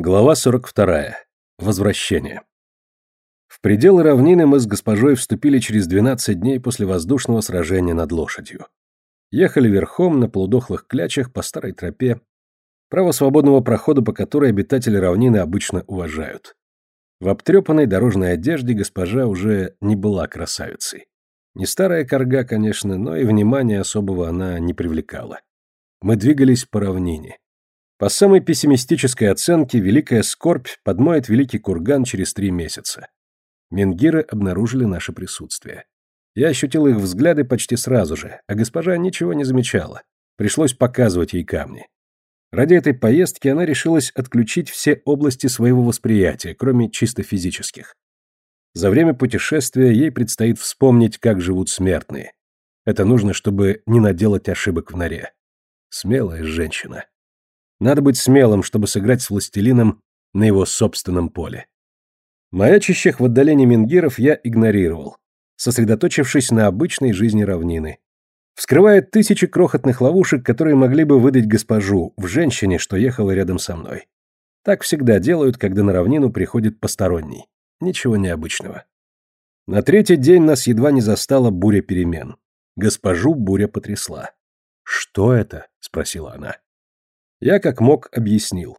Глава 42. Возвращение. В пределы равнины мы с госпожой вступили через 12 дней после воздушного сражения над лошадью. Ехали верхом на полудохлых клячах по старой тропе, право свободного прохода по которой обитатели равнины обычно уважают. В обтрепанной дорожной одежде госпожа уже не была красавицей. Не старая корга, конечно, но и внимания особого она не привлекала. Мы двигались по равнине. По самой пессимистической оценке, Великая Скорбь подмоет Великий Курган через три месяца. Менгиры обнаружили наше присутствие. Я ощутил их взгляды почти сразу же, а госпожа ничего не замечала. Пришлось показывать ей камни. Ради этой поездки она решилась отключить все области своего восприятия, кроме чисто физических. За время путешествия ей предстоит вспомнить, как живут смертные. Это нужно, чтобы не наделать ошибок в норе. Смелая женщина. Надо быть смелым, чтобы сыграть с властелином на его собственном поле. Маячащих в отдалении менгиров я игнорировал, сосредоточившись на обычной жизни равнины. Вскрывая тысячи крохотных ловушек, которые могли бы выдать госпожу в женщине, что ехала рядом со мной. Так всегда делают, когда на равнину приходит посторонний. Ничего необычного. На третий день нас едва не застала буря перемен. Госпожу буря потрясла. «Что это?» — спросила она. Я как мог объяснил.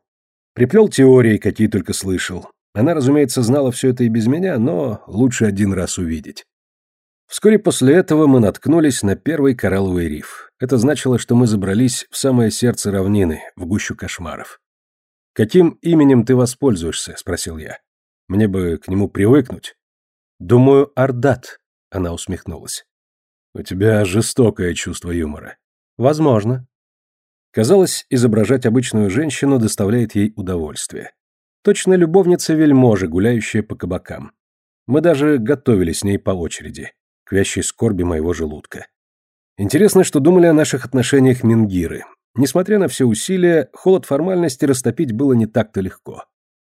Приплел теории, какие только слышал. Она, разумеется, знала все это и без меня, но лучше один раз увидеть. Вскоре после этого мы наткнулись на первый коралловый риф. Это значило, что мы забрались в самое сердце равнины, в гущу кошмаров. «Каким именем ты воспользуешься?» – спросил я. «Мне бы к нему привыкнуть». «Думаю, Ардат», – она усмехнулась. «У тебя жестокое чувство юмора». «Возможно. Казалось, изображать обычную женщину доставляет ей удовольствие. Точно любовница вельможи, гуляющая по кабакам. Мы даже готовили с ней по очереди, к вящей скорби моего желудка. Интересно, что думали о наших отношениях Мингиры. Несмотря на все усилия, холод формальности растопить было не так-то легко.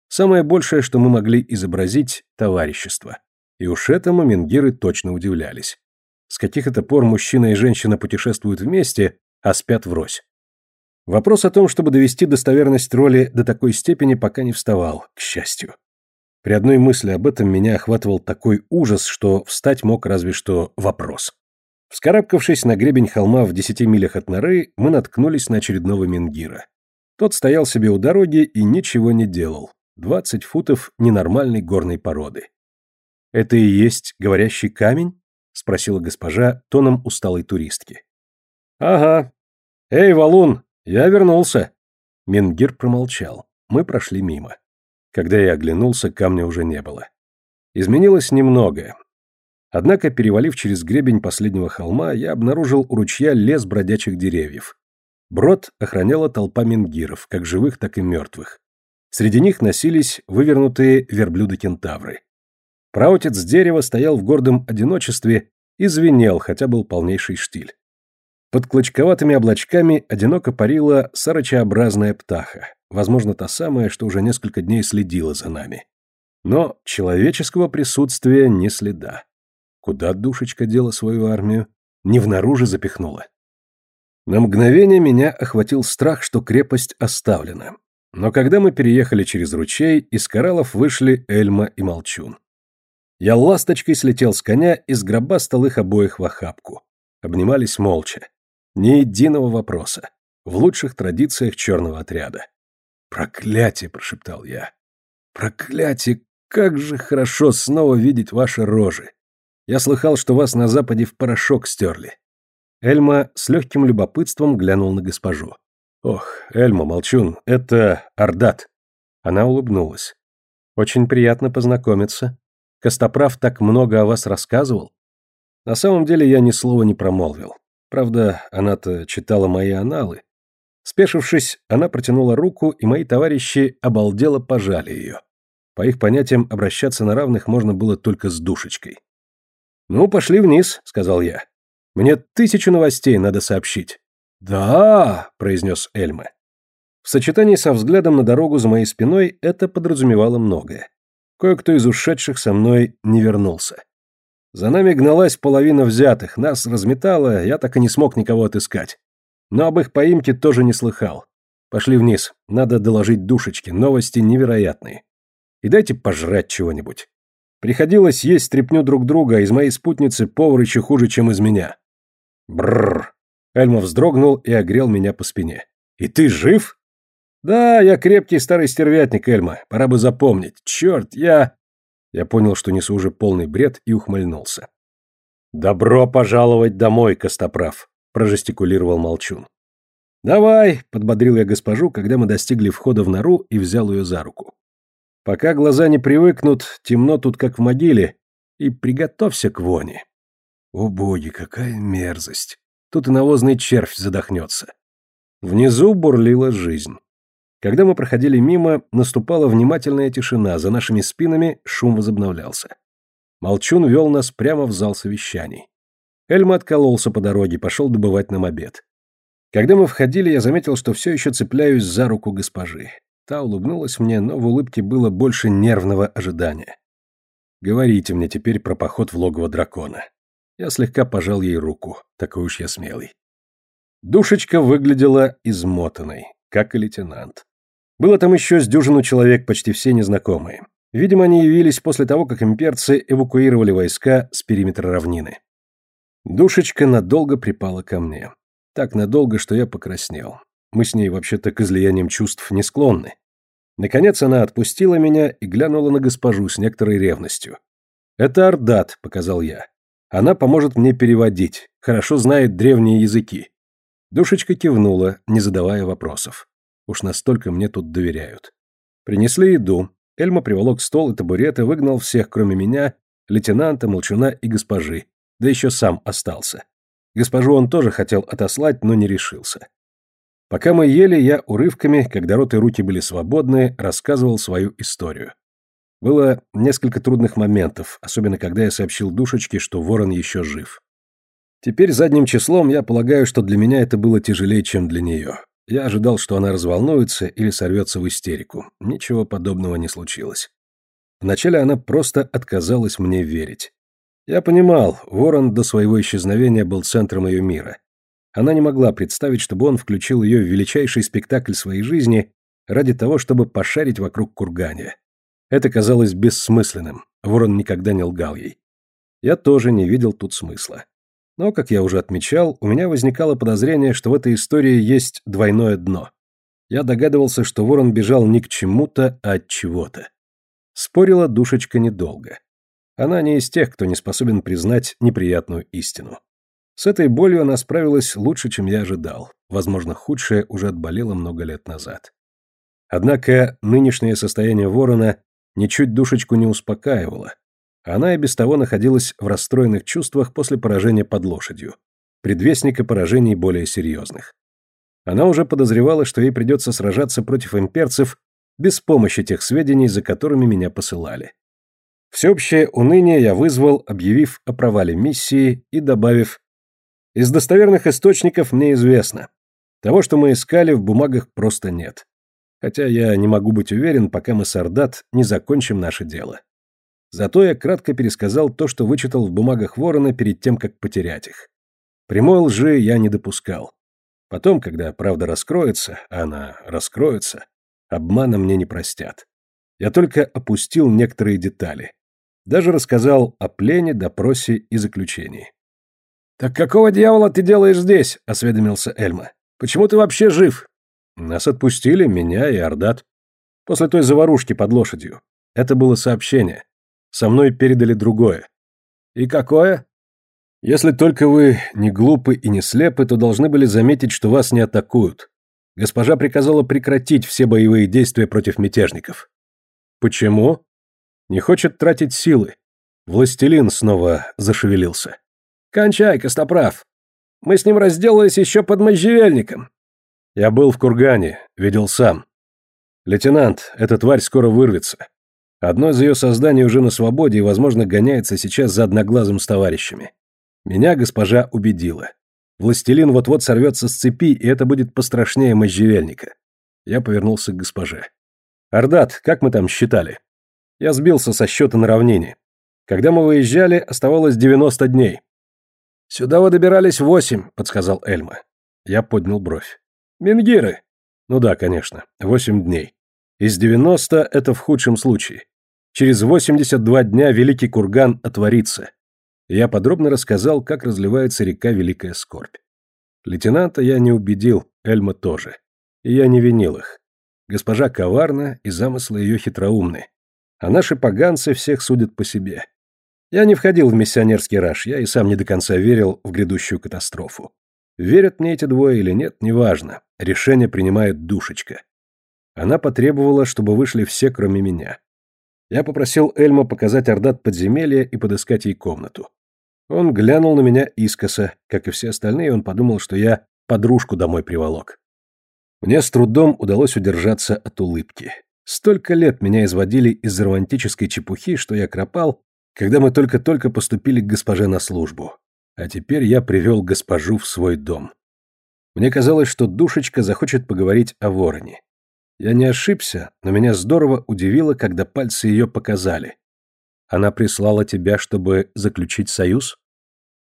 Самое большее, что мы могли изобразить – товарищество. И уж этому Мингиры точно удивлялись. С каких это пор мужчина и женщина путешествуют вместе, а спят врозь? Вопрос о том, чтобы довести достоверность роли до такой степени, пока не вставал, к счастью. При одной мысли об этом меня охватывал такой ужас, что встать мог разве что вопрос. Вскарабкавшись на гребень холма в десяти милях от норы, мы наткнулись на очередного менгира. Тот стоял себе у дороги и ничего не делал. Двадцать футов ненормальной горной породы. «Это и есть говорящий камень?» — спросила госпожа тоном усталой туристки. «Ага. Эй, валун, «Я вернулся». Менгир промолчал. Мы прошли мимо. Когда я оглянулся, камня уже не было. Изменилось немного. Однако, перевалив через гребень последнего холма, я обнаружил у ручья лес бродячих деревьев. Брод охраняла толпа менгиров, как живых, так и мертвых. Среди них носились вывернутые верблюды-кентавры. Праотец дерева стоял в гордом одиночестве и звенел, хотя был полнейший штиль. Под клочковатыми облачками одиноко парила сарычеобразная птаха, возможно, та самая, что уже несколько дней следила за нами. Но человеческого присутствия ни следа. Куда душечка дела свою армию? Не внаружи запихнула. На мгновение меня охватил страх, что крепость оставлена. Но когда мы переехали через ручей, из кораллов вышли Эльма и Молчун. Я ласточкой слетел с коня и сгробастал их обоих в охапку. Обнимались молча. Ни единого вопроса. В лучших традициях черного отряда. «Проклятие!» – прошептал я. «Проклятие! Как же хорошо снова видеть ваши рожи! Я слыхал, что вас на западе в порошок стерли». Эльма с легким любопытством глянул на госпожу. «Ох, Эльма, молчун, это Ардат». Она улыбнулась. «Очень приятно познакомиться. Костоправ так много о вас рассказывал». На самом деле я ни слова не промолвил. Правда, она-то читала мои аналы. Спешившись, она протянула руку, и мои товарищи обалдело пожали ее. По их понятиям, обращаться на равных можно было только с душечкой. «Ну, пошли вниз», — сказал я. «Мне тысячу новостей надо сообщить». «Да», — произнес Эльма. В сочетании со взглядом на дорогу за моей спиной это подразумевало многое. Кое-кто из ушедших со мной не вернулся. За нами гналась половина взятых, нас разметало, я так и не смог никого отыскать. Но об их поимке тоже не слыхал. Пошли вниз. Надо доложить душечке. Новости невероятные. И дайте пожрать чего-нибудь. Приходилось есть стряпню друг друга, из моей спутницы повар еще хуже, чем из меня. Бррр. Эльма вздрогнул и огрел меня по спине. И ты жив? Да, я крепкий старый стервятник, Эльма. Пора бы запомнить. Черт, я... Я понял, что несу уже полный бред и ухмыльнулся. «Добро пожаловать домой, Костоправ», — прожестикулировал Молчун. «Давай», — подбодрил я госпожу, когда мы достигли входа в нору и взял ее за руку. «Пока глаза не привыкнут, темно тут как в могиле, и приготовься к воне». О боги, какая мерзость! Тут и навозный червь задохнется. Внизу бурлила жизнь. Когда мы проходили мимо, наступала внимательная тишина, за нашими спинами шум возобновлялся. Молчун вел нас прямо в зал совещаний. Эльма откололся по дороге, пошел добывать нам обед. Когда мы входили, я заметил, что все еще цепляюсь за руку госпожи. Та улыбнулась мне, но в улыбке было больше нервного ожидания. «Говорите мне теперь про поход в логово дракона». Я слегка пожал ей руку, такой уж я смелый. Душечка выглядела измотанной, как и лейтенант. Было там еще с дюжину человек, почти все незнакомые. Видимо, они явились после того, как имперцы эвакуировали войска с периметра равнины. Душечка надолго припала ко мне. Так надолго, что я покраснел. Мы с ней вообще-то к излияниям чувств не склонны. Наконец она отпустила меня и глянула на госпожу с некоторой ревностью. «Это Ардат», — показал я. «Она поможет мне переводить, хорошо знает древние языки». Душечка кивнула, не задавая вопросов. Уж настолько мне тут доверяют. Принесли еду. Эльма приволок стол и табуреты, выгнал всех, кроме меня, лейтенанта, молчуна и госпожи. Да еще сам остался. Госпожу он тоже хотел отослать, но не решился. Пока мы ели, я урывками, когда рот и руки были свободны, рассказывал свою историю. Было несколько трудных моментов, особенно когда я сообщил душечке, что ворон еще жив. Теперь задним числом я полагаю, что для меня это было тяжелее, чем для нее. Я ожидал, что она разволнуется или сорвется в истерику. Ничего подобного не случилось. Вначале она просто отказалась мне верить. Я понимал, Ворон до своего исчезновения был центром ее мира. Она не могла представить, чтобы он включил ее в величайший спектакль своей жизни ради того, чтобы пошарить вокруг кургане. Это казалось бессмысленным, Ворон никогда не лгал ей. Я тоже не видел тут смысла. Но, как я уже отмечал, у меня возникало подозрение, что в этой истории есть двойное дно. Я догадывался, что ворон бежал не к чему-то, а от чего-то. Спорила душечка недолго. Она не из тех, кто не способен признать неприятную истину. С этой болью она справилась лучше, чем я ожидал. Возможно, худшее уже отболело много лет назад. Однако нынешнее состояние ворона ничуть душечку не успокаивало, она и без того находилась в расстроенных чувствах после поражения под лошадью, предвестника поражений более серьезных. Она уже подозревала, что ей придется сражаться против имперцев без помощи тех сведений, за которыми меня посылали. Всеобщее уныние я вызвал, объявив о провале миссии и добавив «Из достоверных источников мне известно. Того, что мы искали, в бумагах просто нет. Хотя я не могу быть уверен, пока мы с Ордат не закончим наше дело». Зато я кратко пересказал то, что вычитал в бумагах Ворона перед тем, как потерять их. Прямой лжи я не допускал. Потом, когда правда раскроется, а она раскроется, обмана мне не простят. Я только опустил некоторые детали. Даже рассказал о плене, допросе и заключении. «Так какого дьявола ты делаешь здесь?» — осведомился Эльма. «Почему ты вообще жив?» Нас отпустили, меня и Ордат. После той заварушки под лошадью. Это было сообщение. Со мной передали другое. И какое? Если только вы не глупы и не слепы, то должны были заметить, что вас не атакуют. Госпожа приказала прекратить все боевые действия против мятежников. Почему? Не хочет тратить силы. Властелин снова зашевелился. Кончай, Костоправ. Мы с ним разделались еще под можжевельником. Я был в кургане, видел сам. Лейтенант, эта тварь скоро вырвется. Одно из ее созданий уже на свободе и, возможно, гоняется сейчас за одноглазым с товарищами. Меня госпожа убедила. Властелин вот-вот сорвется с цепи, и это будет пострашнее можжевельника. Я повернулся к госпоже. «Ардат, как мы там считали?» Я сбился со счета на равнине. Когда мы выезжали, оставалось 90 дней. «Сюда вы добирались восемь», — подсказал Эльма. Я поднял бровь. «Менгиры. Ну да, конечно, восемь дней. Из девяносто это в худшем случае. Через восемьдесят два дня Великий Курган отворится. Я подробно рассказал, как разливается река Великая Скорбь. Лейтенанта я не убедил, Эльма тоже. И я не винил их. Госпожа коварна, и замыслы ее хитроумны. А наши поганцы всех судят по себе. Я не входил в миссионерский раж, я и сам не до конца верил в грядущую катастрофу. Верят мне эти двое или нет, неважно. Решение принимает душечка. Она потребовала, чтобы вышли все, кроме меня. Я попросил Эльма показать Ордат подземелья и подыскать ей комнату. Он глянул на меня искоса, как и все остальные, он подумал, что я подружку домой приволок. Мне с трудом удалось удержаться от улыбки. Столько лет меня изводили из романтической чепухи, что я кропал, когда мы только-только поступили к госпоже на службу. А теперь я привел госпожу в свой дом. Мне казалось, что душечка захочет поговорить о вороне. Я не ошибся, но меня здорово удивило, когда пальцы ее показали. Она прислала тебя, чтобы заключить союз?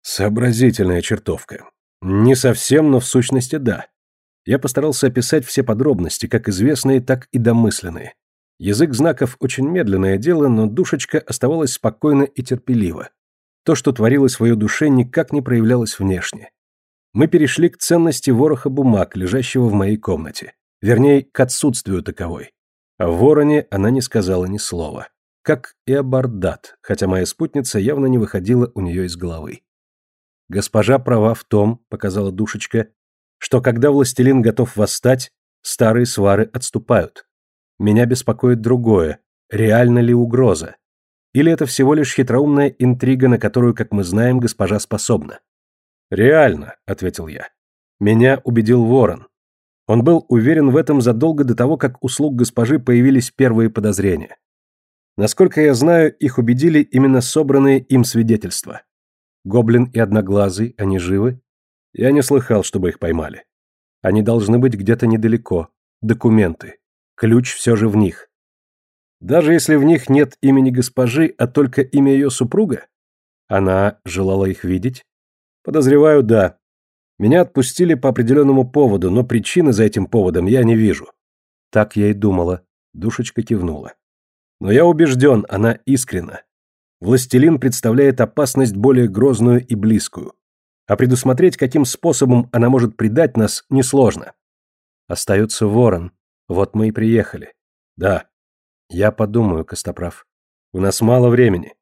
Сообразительная чертовка. Не совсем, но в сущности да. Я постарался описать все подробности, как известные, так и домысленные. Язык знаков очень медленное дело, но душечка оставалась спокойна и терпелива. То, что творилось в ее душе, никак не проявлялось внешне. Мы перешли к ценности вороха бумаг, лежащего в моей комнате. Вернее, к отсутствию таковой. О вороне она не сказала ни слова. Как и о Бардат, хотя моя спутница явно не выходила у нее из головы. «Госпожа права в том», — показала душечка, «что когда властелин готов восстать, старые свары отступают. Меня беспокоит другое. Реально ли угроза? Или это всего лишь хитроумная интрига, на которую, как мы знаем, госпожа способна?» «Реально», — ответил я. «Меня убедил Ворон. Он был уверен в этом задолго до того, как у слуг госпожи появились первые подозрения. Насколько я знаю, их убедили именно собранные им свидетельства. Гоблин и Одноглазый, они живы? Я не слыхал, чтобы их поймали. Они должны быть где-то недалеко. Документы. Ключ все же в них. Даже если в них нет имени госпожи, а только имя ее супруга? Она желала их видеть? Подозреваю, да. Меня отпустили по определенному поводу, но причины за этим поводом я не вижу. Так я и думала. Душечка кивнула. Но я убежден, она искренна. Властелин представляет опасность более грозную и близкую. А предусмотреть, каким способом она может предать нас, несложно. Остается ворон. Вот мы и приехали. Да. Я подумаю, Костоправ. У нас мало времени.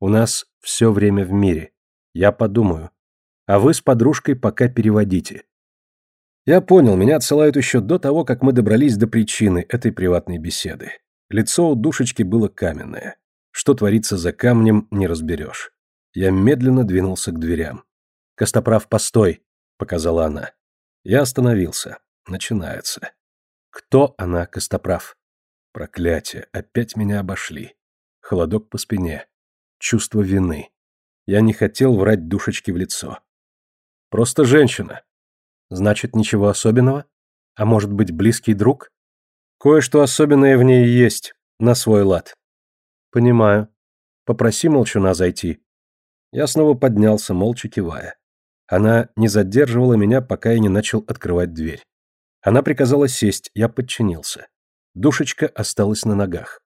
У нас все время в мире. Я подумаю а вы с подружкой пока переводите. Я понял, меня отсылают еще до того, как мы добрались до причины этой приватной беседы. Лицо у душечки было каменное. Что творится за камнем, не разберешь. Я медленно двинулся к дверям. «Костоправ, постой!» — показала она. Я остановился. Начинается. Кто она, Костоправ? Проклятие, опять меня обошли. Холодок по спине. Чувство вины. Я не хотел врать душечке в лицо. Просто женщина. Значит, ничего особенного? А может быть, близкий друг? Кое-что особенное в ней есть, на свой лад. Понимаю. Попроси молчуна зайти. Я снова поднялся, молча кивая. Она не задерживала меня, пока я не начал открывать дверь. Она приказала сесть, я подчинился. Душечка осталась на ногах.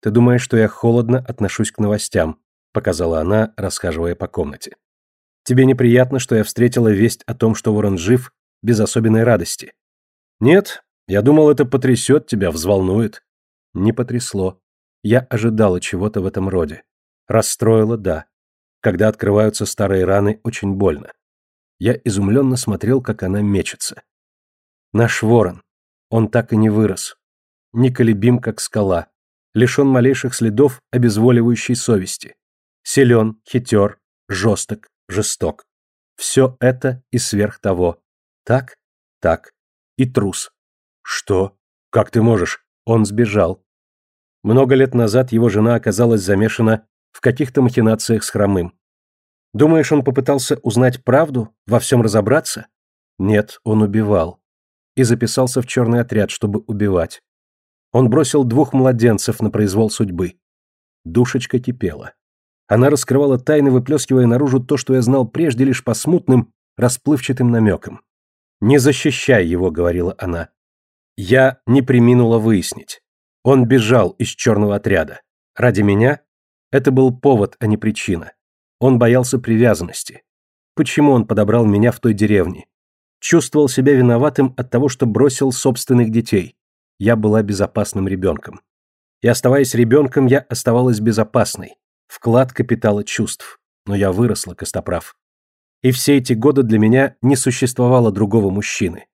«Ты думаешь, что я холодно отношусь к новостям?» — показала она, расхаживая по комнате. Тебе неприятно, что я встретила весть о том, что Ворон жив, без особенной радости? Нет, я думал, это потрясет тебя, взволнует. Не потрясло. Я ожидала чего-то в этом роде. Расстроила, да. Когда открываются старые раны, очень больно. Я изумленно смотрел, как она мечется. Наш ворон. Он так и не вырос. Неколебим, как скала. Лишен малейших следов обезволивающей совести. Силен, хитер, жесток, жесток. Все это и сверх того. Так? Так. И трус. Что? Как ты можешь? Он сбежал. Много лет назад его жена оказалась замешана в каких-то махинациях с хромым. Думаешь, он попытался узнать правду, во всем разобраться? Нет, он убивал. И записался в черный отряд, чтобы убивать. Он бросил двух младенцев на произвол судьбы. Душечка кипела. Она раскрывала тайны, выплескивая наружу то, что я знал прежде лишь по смутным, расплывчатым намекам. «Не защищай его», — говорила она. Я не приминула выяснить. Он бежал из черного отряда. Ради меня? Это был повод, а не причина. Он боялся привязанности. Почему он подобрал меня в той деревне? Чувствовал себя виноватым от того, что бросил собственных детей. Я была безопасным ребенком. И оставаясь ребенком, я оставалась безопасной. Вклад капитала чувств. Но я выросла, Костоправ. И все эти годы для меня не существовало другого мужчины.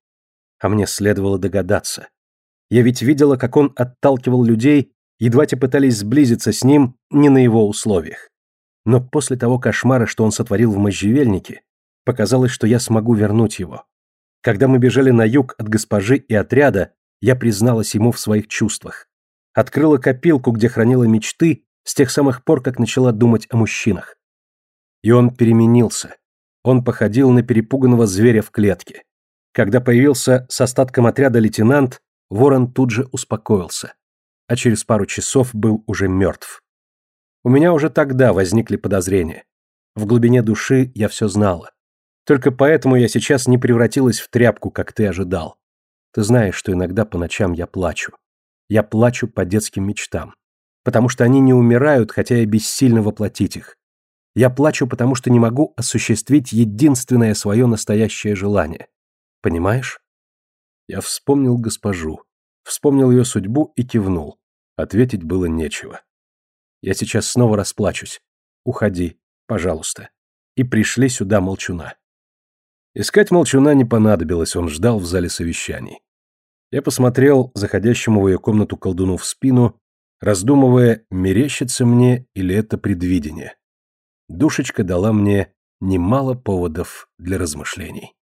А мне следовало догадаться. Я ведь видела, как он отталкивал людей, едва те пытались сблизиться с ним не на его условиях. Но после того кошмара, что он сотворил в можжевельнике, показалось, что я смогу вернуть его. Когда мы бежали на юг от госпожи и отряда, я призналась ему в своих чувствах. Открыла копилку, где хранила мечты с тех самых пор, как начала думать о мужчинах. И он переменился. Он походил на перепуганного зверя в клетке. Когда появился с остатком отряда лейтенант, Ворон тут же успокоился, а через пару часов был уже мертв. У меня уже тогда возникли подозрения. В глубине души я все знала. Только поэтому я сейчас не превратилась в тряпку, как ты ожидал. Ты знаешь, что иногда по ночам я плачу. Я плачу по детским мечтам. Потому что они не умирают, хотя я бессильно воплотить их. Я плачу, потому что не могу осуществить единственное свое настоящее желание. Понимаешь? Я вспомнил госпожу, вспомнил ее судьбу и кивнул. Ответить было нечего. Я сейчас снова расплачусь. Уходи, пожалуйста. И пришли сюда молчуна. Искать молчуна не понадобилось, он ждал в зале совещаний. Я посмотрел заходящему в ее комнату колдуну в спину, раздумывая, мерещится мне или это предвидение. Душечка дала мне немало поводов для размышлений.